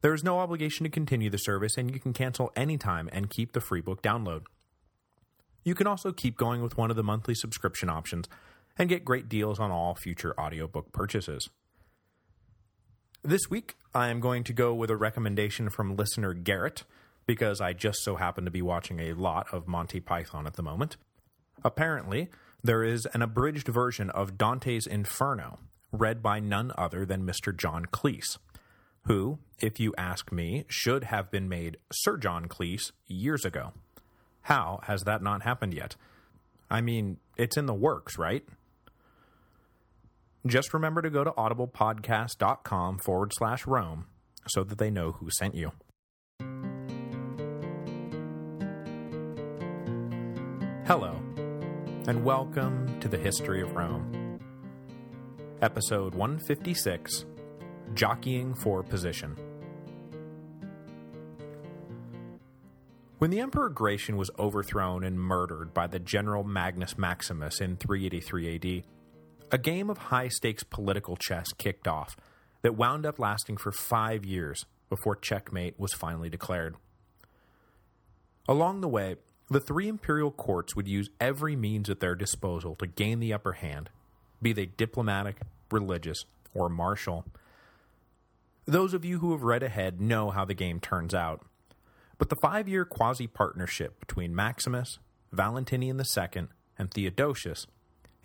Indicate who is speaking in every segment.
Speaker 1: There is no obligation to continue the service, and you can cancel anytime and keep the free book download. You can also keep going with one of the monthly subscription options and get great deals on all future audiobook purchases. This week, I am going to go with a recommendation from listener Garrett, because I just so happen to be watching a lot of Monty Python at the moment. Apparently, there is an abridged version of Dante's Inferno, read by none other than Mr. John Cleese who, if you ask me, should have been made Sir John Cleese years ago. How has that not happened yet? I mean, it's in the works, right? Just remember to go to audiblepodcast.com forward slash Rome so that they know who sent you. Hello, and welcome to the History of Rome. Episode 156, jockeying for position. When the Emperor Gratian was overthrown and murdered by the general Magnus Maximus in 383 AD, a game of high-stakes political chess kicked off that wound up lasting for five years before checkmate was finally declared. Along the way, the three imperial courts would use every means at their disposal to gain the upper hand, be they diplomatic, religious, or martial, those of you who have read ahead know how the game turns out. But the five-year quasi-partnership between Maximus, Valentinian II, and Theodosius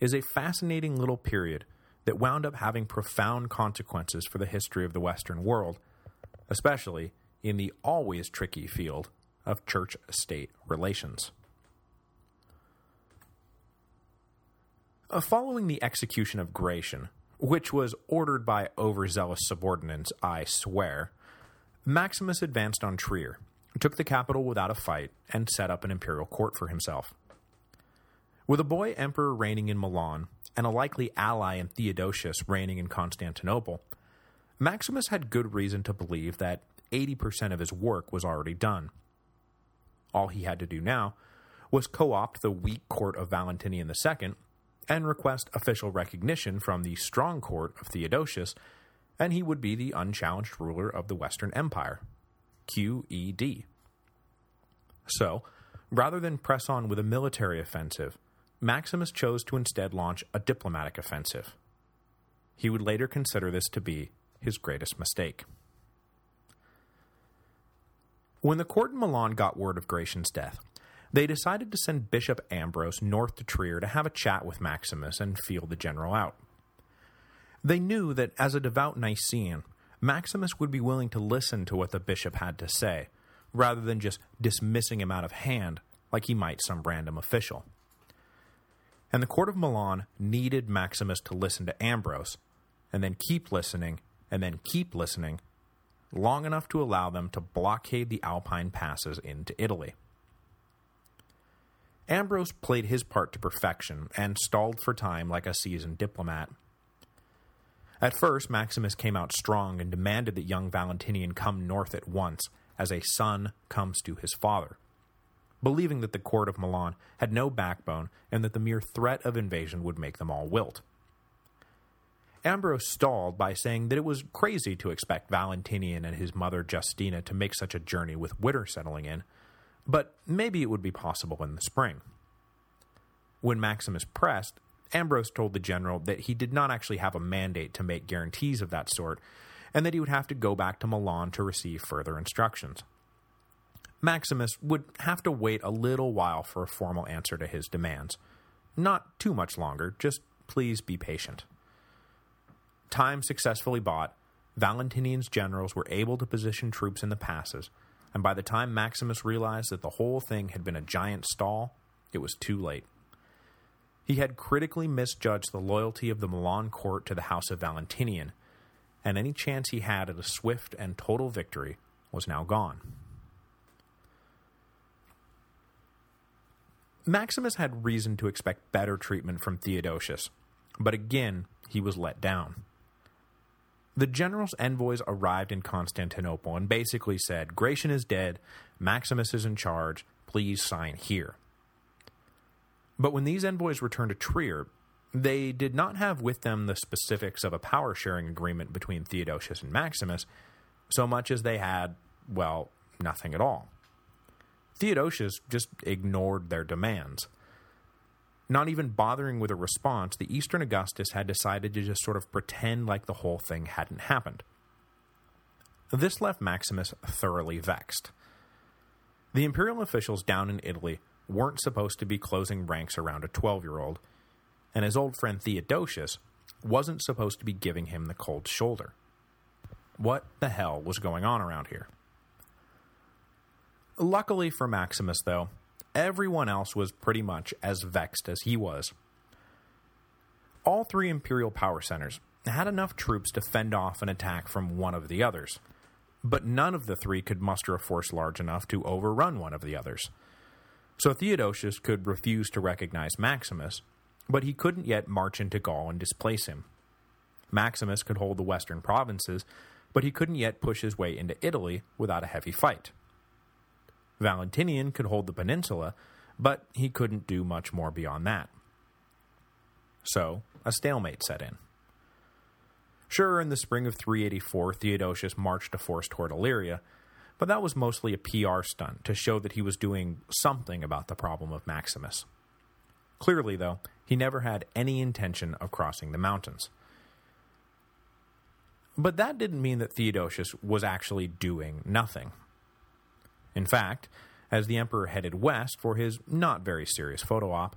Speaker 1: is a fascinating little period that wound up having profound consequences for the history of the Western world, especially in the always tricky field of church-state relations. Uh, following the execution of Gratian, which was ordered by overzealous subordinates, I swear, Maximus advanced on Trier, took the capital without a fight, and set up an imperial court for himself. With a boy emperor reigning in Milan, and a likely ally in Theodosius reigning in Constantinople, Maximus had good reason to believe that 80% of his work was already done. All he had to do now was co-opt the weak court of Valentinian II and request official recognition from the strong court of Theodosius, and he would be the unchallenged ruler of the Western Empire. QED. So, rather than press on with a military offensive, Maximus chose to instead launch a diplomatic offensive. He would later consider this to be his greatest mistake. When the court in Milan got word of Gratian's death, they decided to send Bishop Ambrose north to Trier to have a chat with Maximus and feel the general out. They knew that as a devout Nicene, Maximus would be willing to listen to what the bishop had to say, rather than just dismissing him out of hand like he might some random official. And the court of Milan needed Maximus to listen to Ambrose, and then keep listening, and then keep listening, long enough to allow them to blockade the Alpine passes into Italy. Ambrose played his part to perfection and stalled for time like a seasoned diplomat. At first, Maximus came out strong and demanded that young Valentinian come north at once, as a son comes to his father, believing that the court of Milan had no backbone and that the mere threat of invasion would make them all wilt. Ambrose stalled by saying that it was crazy to expect Valentinian and his mother Justina to make such a journey with winter settling in, but maybe it would be possible in the spring. When Maximus pressed, Ambrose told the general that he did not actually have a mandate to make guarantees of that sort, and that he would have to go back to Milan to receive further instructions. Maximus would have to wait a little while for a formal answer to his demands. Not too much longer, just please be patient. Time successfully bought, Valentinian's generals were able to position troops in the passes, and by the time Maximus realized that the whole thing had been a giant stall, it was too late. He had critically misjudged the loyalty of the Milan court to the House of Valentinian, and any chance he had at a swift and total victory was now gone. Maximus had reason to expect better treatment from Theodosius, but again he was let down. The general's envoys arrived in Constantinople and basically said, Gratian is dead, Maximus is in charge, please sign here. But when these envoys returned to Trier, they did not have with them the specifics of a power-sharing agreement between Theodosius and Maximus, so much as they had, well, nothing at all. Theodosius just ignored their demands. Not even bothering with a response, the Eastern Augustus had decided to just sort of pretend like the whole thing hadn't happened. This left Maximus thoroughly vexed. The imperial officials down in Italy weren't supposed to be closing ranks around a 12-year-old, and his old friend Theodosius wasn't supposed to be giving him the cold shoulder. What the hell was going on around here? Luckily for Maximus, though, everyone else was pretty much as vexed as he was. All three imperial power centers had enough troops to fend off an attack from one of the others, but none of the three could muster a force large enough to overrun one of the others. So Theodosius could refuse to recognize Maximus, but he couldn't yet march into Gaul and displace him. Maximus could hold the western provinces, but he couldn't yet push his way into Italy without a heavy fight. Valentinian could hold the peninsula, but he couldn't do much more beyond that. So, a stalemate set in. Sure, in the spring of 384, Theodosius marched a force toward Illyria, but that was mostly a PR stunt to show that he was doing something about the problem of Maximus. Clearly, though, he never had any intention of crossing the mountains. But that didn't mean that Theodosius was actually doing nothing. In fact, as the emperor headed west for his not very serious photo op,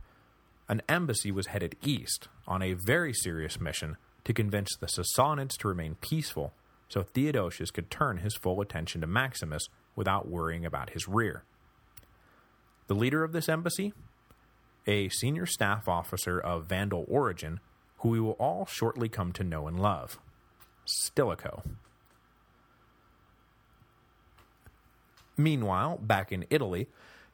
Speaker 1: an embassy was headed east on a very serious mission to convince the Sassanids to remain peaceful so Theodosius could turn his full attention to Maximus without worrying about his rear. The leader of this embassy? A senior staff officer of Vandal origin who we will all shortly come to know and love. Stilicho. Meanwhile, back in Italy,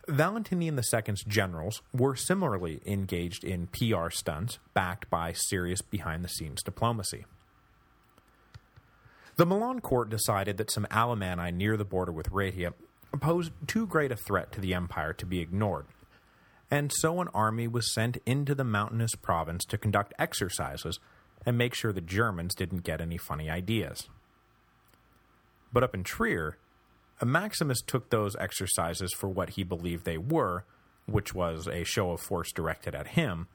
Speaker 1: Valentinian II's generals were similarly engaged in PR stunts backed by serious behind-the-scenes diplomacy. The Milan court decided that some Alemanni near the border with Raetia posed too great a threat to the empire to be ignored, and so an army was sent into the mountainous province to conduct exercises and make sure the Germans didn't get any funny ideas. But up in Trier, Maximus took those exercises for what he believed they were, which was a show of force directed at him,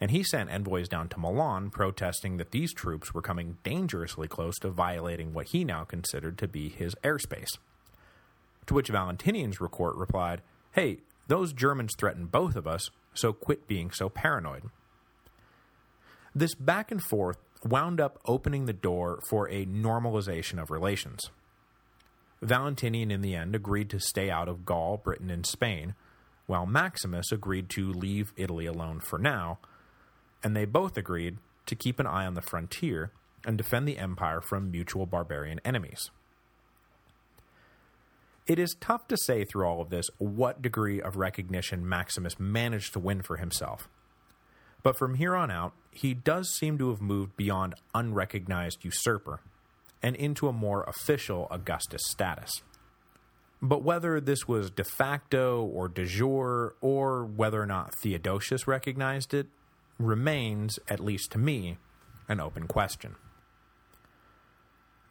Speaker 1: and he sent envoys down to Milan protesting that these troops were coming dangerously close to violating what he now considered to be his airspace. To which Valentinian's court replied, hey, those Germans threaten both of us, so quit being so paranoid. This back and forth wound up opening the door for a normalization of relations. Valentinian in the end agreed to stay out of Gaul, Britain, and Spain, while Maximus agreed to leave Italy alone for now, and they both agreed to keep an eye on the frontier and defend the empire from mutual barbarian enemies. It is tough to say through all of this what degree of recognition Maximus managed to win for himself, but from here on out, he does seem to have moved beyond unrecognized usurper and into a more official Augustus status. But whether this was de facto or de jure, or whether or not Theodosius recognized it, remains, at least to me, an open question.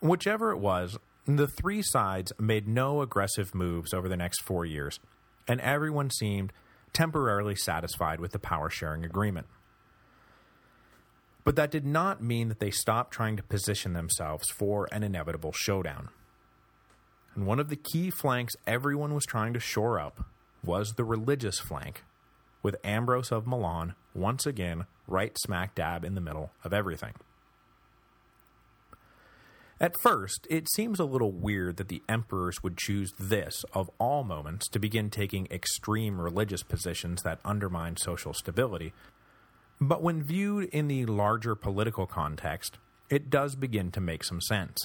Speaker 1: Whichever it was, the three sides made no aggressive moves over the next four years, and everyone seemed temporarily satisfied with the power-sharing agreement. But that did not mean that they stopped trying to position themselves for an inevitable showdown. And one of the key flanks everyone was trying to shore up was the religious flank, with Ambrose of Milan once again right smack dab in the middle of everything. At first, it seems a little weird that the emperors would choose this, of all moments, to begin taking extreme religious positions that undermine social stability, but when viewed in the larger political context, it does begin to make some sense.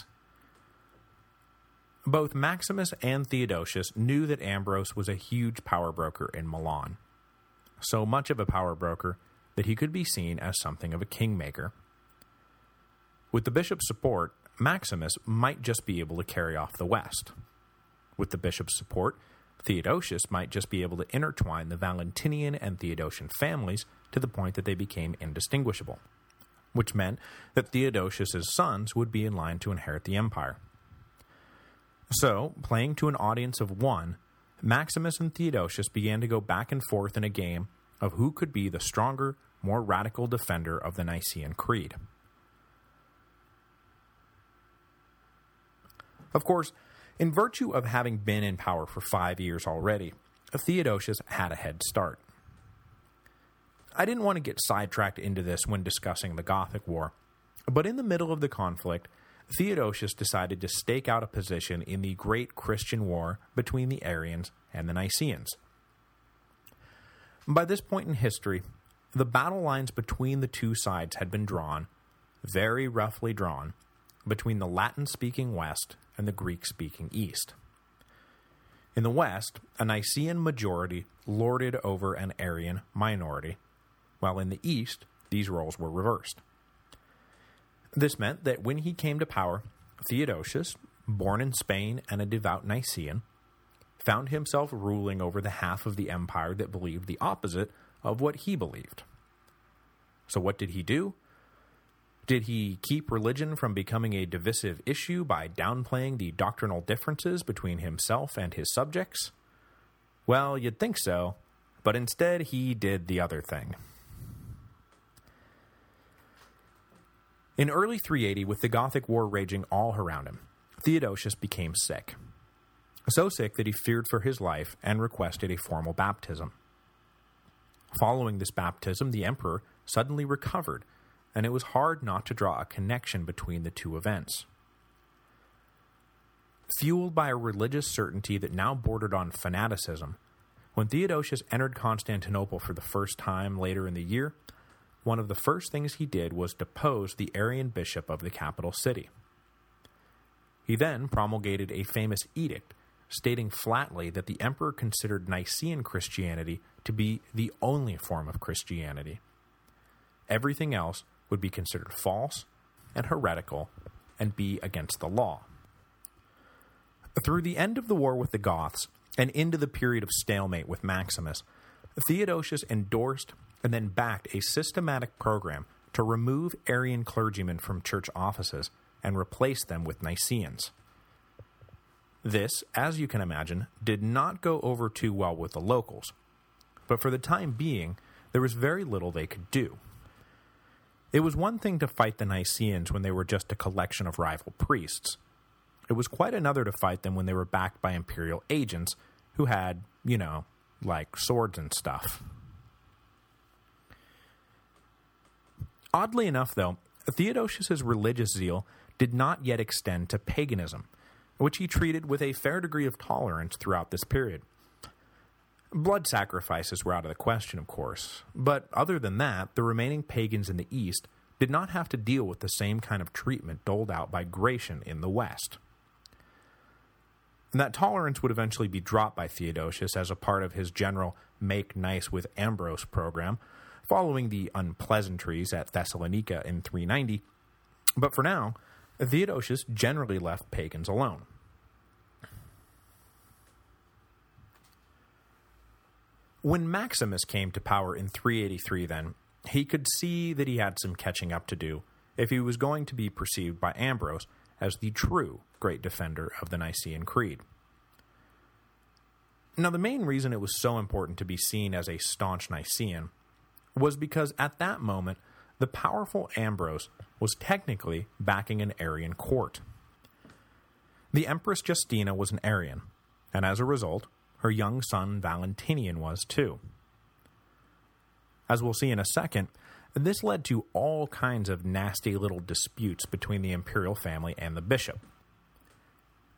Speaker 1: Both Maximus and Theodosius knew that Ambrose was a huge power broker in Milan. so much of a power broker that he could be seen as something of a kingmaker. With the bishop's support, Maximus might just be able to carry off the West. With the bishop's support, Theodosius might just be able to intertwine the Valentinian and Theodosian families to the point that they became indistinguishable, which meant that Theodosius's sons would be in line to inherit the empire. So, playing to an audience of one, Maximus and Theodosius began to go back and forth in a game of who could be the stronger, more radical defender of the Nicene Creed. Of course, in virtue of having been in power for five years already, Theodosius had a head start. I didn't want to get sidetracked into this when discussing the Gothic War, but in the middle of the conflict, Theodosius decided to stake out a position in the Great Christian War between the Arians and the Nicaeans. By this point in history, the battle lines between the two sides had been drawn, very roughly drawn, between the Latin-speaking West and the Greek-speaking East. In the West, a Nicene majority lorded over an Arian minority, while in the East, these roles were reversed. This meant that when he came to power, Theodosius, born in Spain and a devout Nicaean, found himself ruling over the half of the empire that believed the opposite of what he believed. So what did he do? Did he keep religion from becoming a divisive issue by downplaying the doctrinal differences between himself and his subjects? Well, you'd think so, but instead he did the other thing. In early 380, with the Gothic War raging all around him, Theodosius became sick. So sick that he feared for his life and requested a formal baptism. Following this baptism, the emperor suddenly recovered and it was hard not to draw a connection between the two events. Fueled by a religious certainty that now bordered on fanaticism, when Theodosius entered Constantinople for the first time later in the year, one of the first things he did was depose the Arian bishop of the capital city. He then promulgated a famous edict stating flatly that the emperor considered Nicene Christianity to be the only form of Christianity. Everything else would be considered false and heretical and be against the law. Through the end of the war with the Goths and into the period of stalemate with Maximus, Theodosius endorsed and then backed a systematic program to remove Arian clergymen from church offices and replace them with Nicaeans. This, as you can imagine, did not go over too well with the locals, but for the time being, there was very little they could do. It was one thing to fight the Nicaeans when they were just a collection of rival priests. It was quite another to fight them when they were backed by imperial agents who had, you know, like swords and stuff. Oddly enough, though, Theodosius's religious zeal did not yet extend to paganism, which he treated with a fair degree of tolerance throughout this period. Blood sacrifices were out of the question, of course, but other than that, the remaining pagans in the East did not have to deal with the same kind of treatment doled out by Gratian in the West. And that tolerance would eventually be dropped by Theodosius as a part of his general Make Nice with Ambrose program, following the unpleasantries at Thessalonica in 390, but for now, Theodosius generally left pagans alone. When Maximus came to power in 383 then, he could see that he had some catching up to do if he was going to be perceived by Ambrose as the true great defender of the Nicene Creed. Now the main reason it was so important to be seen as a staunch Nicene was because at that moment the powerful Ambrose was technically backing an Arian court. The Empress Justina was an Arian, and as a result, her young son Valentinian was too. As we'll see in a second, this led to all kinds of nasty little disputes between the imperial family and the bishop.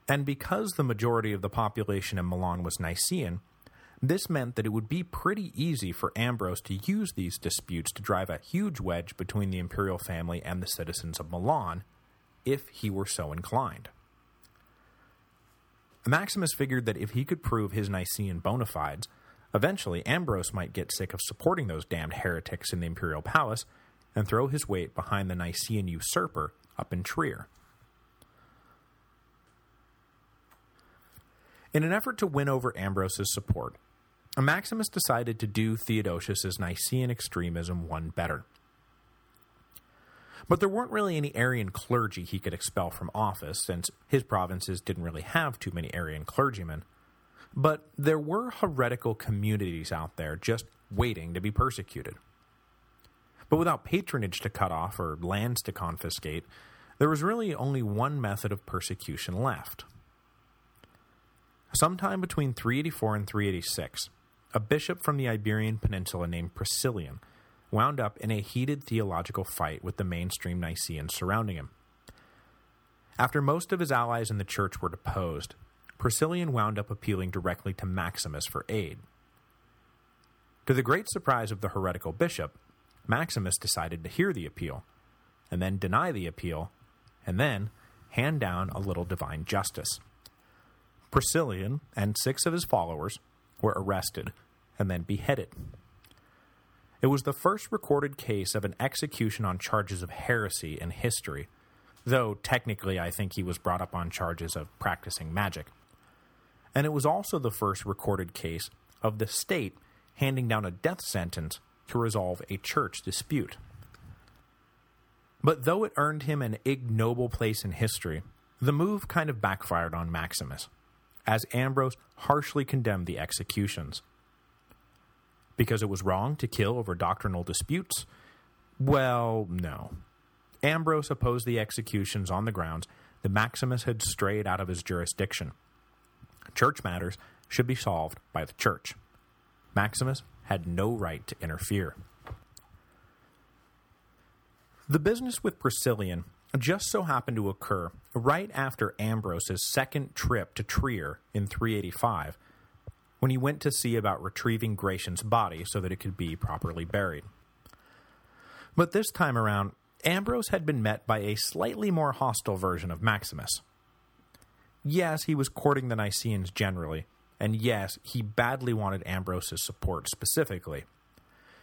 Speaker 1: And because the majority of the population in Milan was Nicene, this meant that it would be pretty easy for Ambrose to use these disputes to drive a huge wedge between the imperial family and the citizens of Milan, if he were so inclined. Maximus figured that if he could prove his Nicene bona fides, Eventually, Ambrose might get sick of supporting those damned heretics in the imperial palace and throw his weight behind the Nicene usurper up in Trier. In an effort to win over Ambrose's support, Maximus decided to do Theodosius's Nicene extremism one better. But there weren't really any Arian clergy he could expel from office, since his provinces didn't really have too many Arian clergymen. But there were heretical communities out there just waiting to be persecuted. But without patronage to cut off or lands to confiscate, there was really only one method of persecution left. Sometime between 384 and 386, a bishop from the Iberian Peninsula named Priscillian wound up in a heated theological fight with the mainstream Nicaeans surrounding him. After most of his allies in the church were deposed, Priscillian wound up appealing directly to Maximus for aid. To the great surprise of the heretical bishop, Maximus decided to hear the appeal, and then deny the appeal, and then hand down a little divine justice. Priscillian and six of his followers were arrested and then beheaded. It was the first recorded case of an execution on charges of heresy in history, though technically I think he was brought up on charges of practicing magic. And it was also the first recorded case of the state handing down a death sentence to resolve a church dispute. But though it earned him an ignoble place in history, the move kind of backfired on Maximus, as Ambrose harshly condemned the executions. Because it was wrong to kill over doctrinal disputes? Well, no. Ambrose opposed the executions on the grounds that Maximus had strayed out of his jurisdiction. Church matters should be solved by the church. Maximus had no right to interfere. The business with Priscillian just so happened to occur right after Ambrose's second trip to Trier in 385, when he went to see about retrieving Gratian's body so that it could be properly buried. But this time around, Ambrose had been met by a slightly more hostile version of Maximus. Yes, he was courting the Nicaeans generally, and yes, he badly wanted Ambrose's support specifically.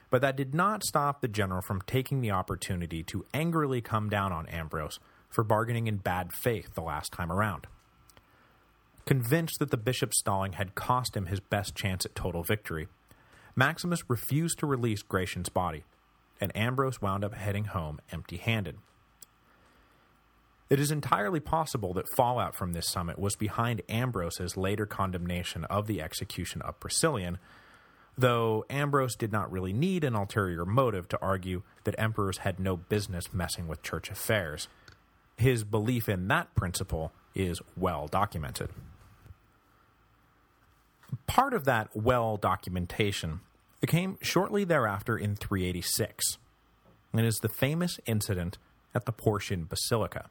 Speaker 1: But that did not stop the general from taking the opportunity to angrily come down on Ambrose for bargaining in bad faith the last time around. Convinced that the bishop's stalling had cost him his best chance at total victory, Maximus refused to release Gratian's body, and Ambrose wound up heading home empty-handed. It is entirely possible that fallout from this summit was behind Ambrose's later condemnation of the execution of Priscillian, though Ambrose did not really need an ulterior motive to argue that emperors had no business messing with church affairs. His belief in that principle is well documented. Part of that well documentation came shortly thereafter in 386, and is the famous incident at the Porcian Basilica.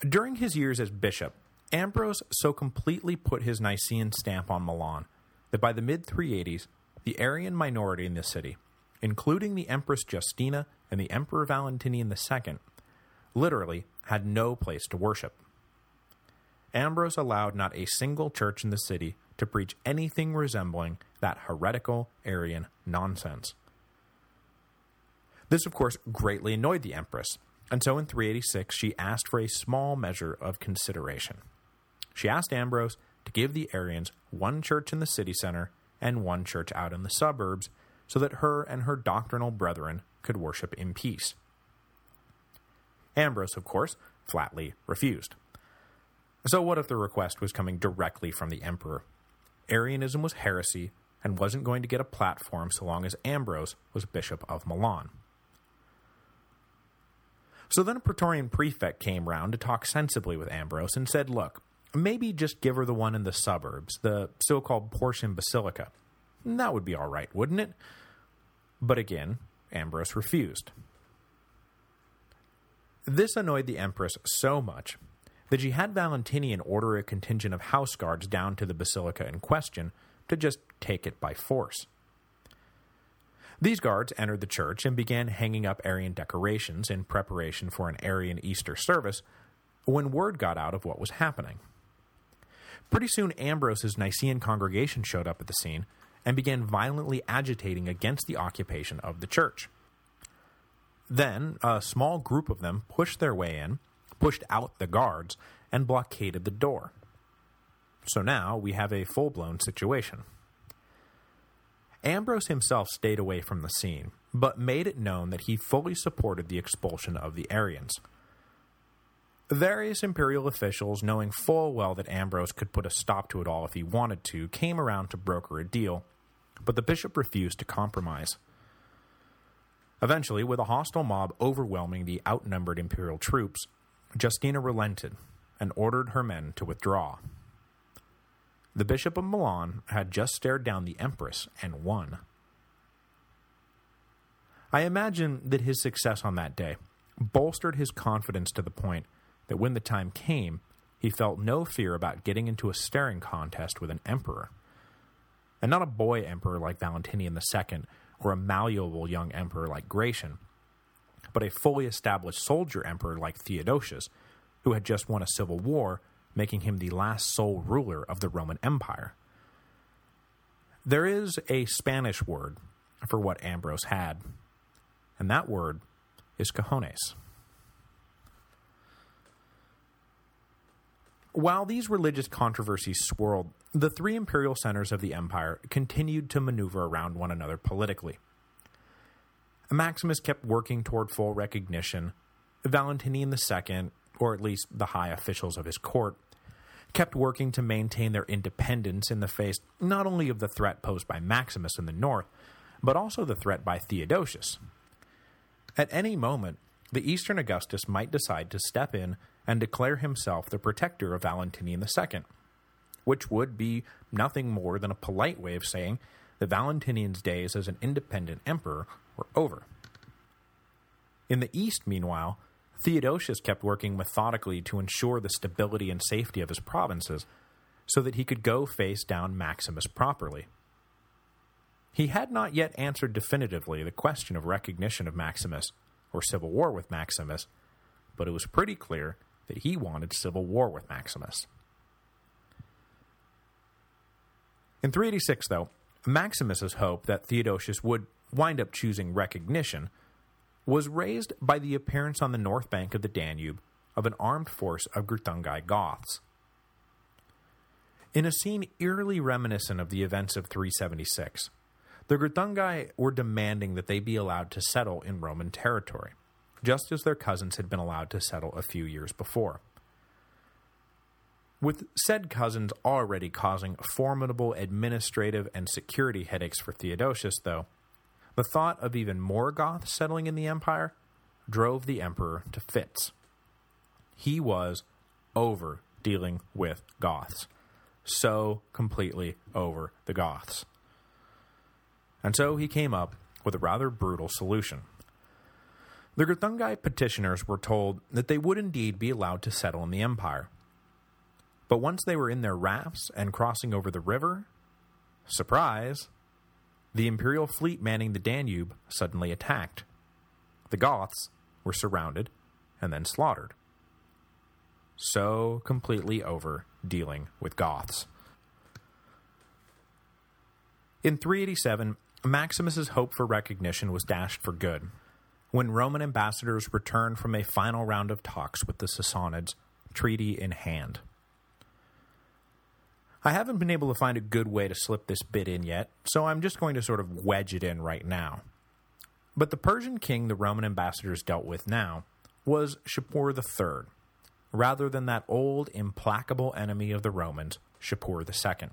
Speaker 1: During his years as bishop, Ambrose so completely put his Nicene stamp on Milan that by the mid-380s, the Arian minority in the city, including the Empress Justina and the Emperor Valentinian II, literally had no place to worship. Ambrose allowed not a single church in the city to preach anything resembling that heretical Arian nonsense. This, of course, greatly annoyed the Empress, and so in 386 she asked for a small measure of consideration. She asked Ambrose to give the Arians one church in the city center and one church out in the suburbs so that her and her doctrinal brethren could worship in peace. Ambrose, of course, flatly refused. So what if the request was coming directly from the emperor? Arianism was heresy and wasn't going to get a platform so long as Ambrose was bishop of Milan. So then a Praetorian prefect came round to talk sensibly with Ambrose and said, look, maybe just give her the one in the suburbs, the so-called Porcian Basilica. That would be all right, wouldn't it? But again, Ambrose refused. This annoyed the Empress so much that she Valentinian order a contingent of house guards down to the basilica in question to just take it by force. These guards entered the church and began hanging up Arian decorations in preparation for an Arian Easter service when word got out of what was happening. Pretty soon Ambrose's Nicene congregation showed up at the scene and began violently agitating against the occupation of the church. Then, a small group of them pushed their way in, pushed out the guards, and blockaded the door. So now we have a full-blown situation. Ambrose himself stayed away from the scene, but made it known that he fully supported the expulsion of the Arians. Various imperial officials, knowing full well that Ambrose could put a stop to it all if he wanted to, came around to broker a deal, but the bishop refused to compromise. Eventually, with a hostile mob overwhelming the outnumbered imperial troops, Justina relented and ordered her men to withdraw. The Bishop of Milan had just stared down the Empress and won. I imagine that his success on that day bolstered his confidence to the point that when the time came, he felt no fear about getting into a staring contest with an emperor. And not a boy emperor like Valentinian II or a malleable young emperor like Gratian, but a fully established soldier emperor like Theodosius, who had just won a civil war making him the last sole ruler of the Roman Empire. There is a Spanish word for what Ambrose had, and that word is cojones. While these religious controversies swirled, the three imperial centers of the empire continued to maneuver around one another politically. Maximus kept working toward full recognition, Valentinian II, or at least the high officials of his court, kept working to maintain their independence in the face not only of the threat posed by Maximus in the north, but also the threat by Theodosius. At any moment, the Eastern Augustus might decide to step in and declare himself the protector of Valentinian II, which would be nothing more than a polite way of saying that Valentinian's days as an independent emperor were over. In the East, meanwhile, Theodosius kept working methodically to ensure the stability and safety of his provinces so that he could go face down Maximus properly. He had not yet answered definitively the question of recognition of Maximus or civil war with Maximus, but it was pretty clear that he wanted civil war with Maximus. In 386, though, Maximus's hope that Theodosius would wind up choosing recognition was raised by the appearance on the north bank of the Danube of an armed force of Greuthungi Goths. In a scene eerily reminiscent of the events of 376, the Greuthungi were demanding that they be allowed to settle in Roman territory, just as their cousins had been allowed to settle a few years before. With said cousins already causing formidable administrative and security headaches for Theodosius, though, the thought of even more Goths settling in the empire drove the emperor to fits. He was over dealing with Goths. So completely over the Goths. And so he came up with a rather brutal solution. The Greuthungi petitioners were told that they would indeed be allowed to settle in the empire. But once they were in their rafts and crossing over the river, surprise, the imperial fleet manning the Danube suddenly attacked. The Goths were surrounded and then slaughtered. So completely over dealing with Goths. In 387, Maximus's hope for recognition was dashed for good, when Roman ambassadors returned from a final round of talks with the Sassanids, treaty in hand. I haven't been able to find a good way to slip this bit in yet, so I'm just going to sort of wedge it in right now. But the Persian king the Roman ambassadors dealt with now was Shapur III, rather than that old, implacable enemy of the Romans, Shapur II.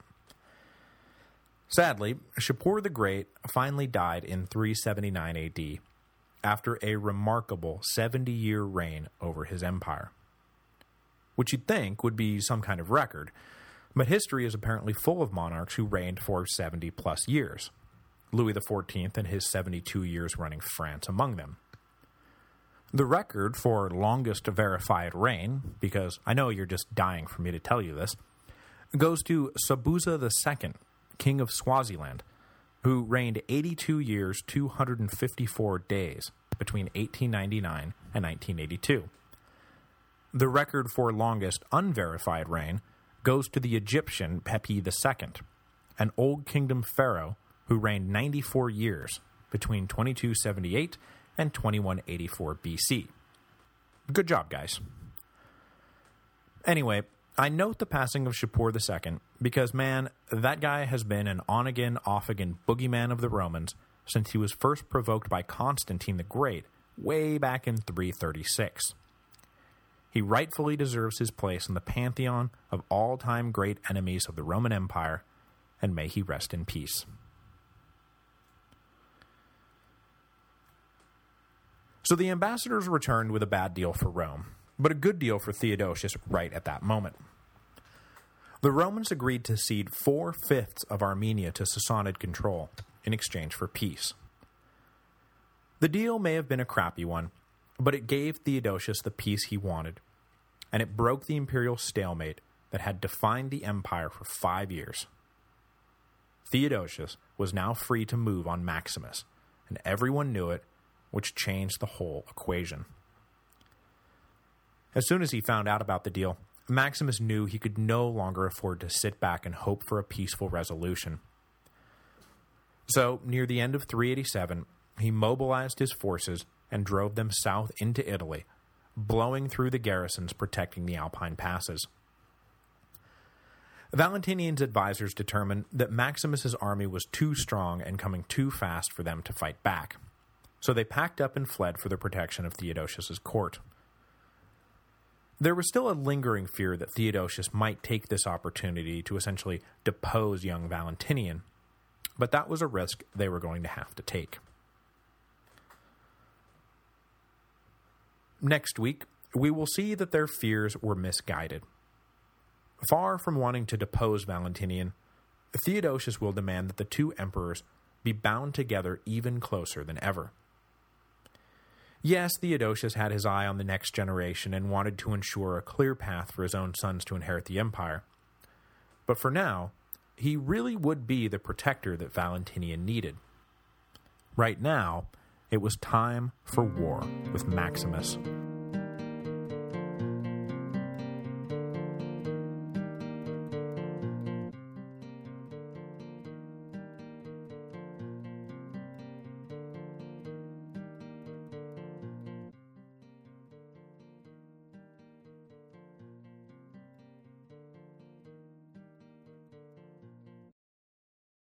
Speaker 1: Sadly, Shapur the Great finally died in 379 AD, after a remarkable 70-year reign over his empire. Which you'd think would be some kind of record, but history is apparently full of monarchs who reigned for 70-plus years, Louis XIV and his 72 years running France among them. The record for longest verified reign, because I know you're just dying for me to tell you this, goes to Sobhuza II, King of Swaziland, who reigned 82 years 254 days between 1899 and 1982. The record for longest unverified reign goes to the Egyptian Pepi II, an Old Kingdom pharaoh who reigned 94 years between 2278 and 2184 BC. Good job, guys. Anyway, I note the passing of Shapur II because, man, that guy has been an on-again, off-again boogeyman of the Romans since he was first provoked by Constantine the Great way back in 336. He rightfully deserves his place in the pantheon of all-time great enemies of the Roman Empire, and may he rest in peace. So the ambassadors returned with a bad deal for Rome, but a good deal for Theodosius right at that moment. The Romans agreed to cede four-fifths of Armenia to Sassanid control in exchange for peace. The deal may have been a crappy one, but it gave Theodosius the peace he wanted, and it broke the imperial stalemate that had defined the empire for five years. Theodosius was now free to move on Maximus, and everyone knew it, which changed the whole equation. As soon as he found out about the deal, Maximus knew he could no longer afford to sit back and hope for a peaceful resolution. So, near the end of 387, he mobilized his forces and drove them south into Italy, blowing through the garrisons protecting the Alpine passes. Valentinian's advisors determined that Maximus's army was too strong and coming too fast for them to fight back, so they packed up and fled for the protection of Theodosius's court. There was still a lingering fear that Theodosius might take this opportunity to essentially depose young Valentinian, but that was a risk they were going to have to take. Next week, we will see that their fears were misguided. Far from wanting to depose Valentinian, Theodosius will demand that the two emperors be bound together even closer than ever. Yes, Theodosius had his eye on the next generation and wanted to ensure a clear path for his own sons to inherit the empire. But for now, he really would be the protector that Valentinian needed. Right now, it was time for war with Maximus.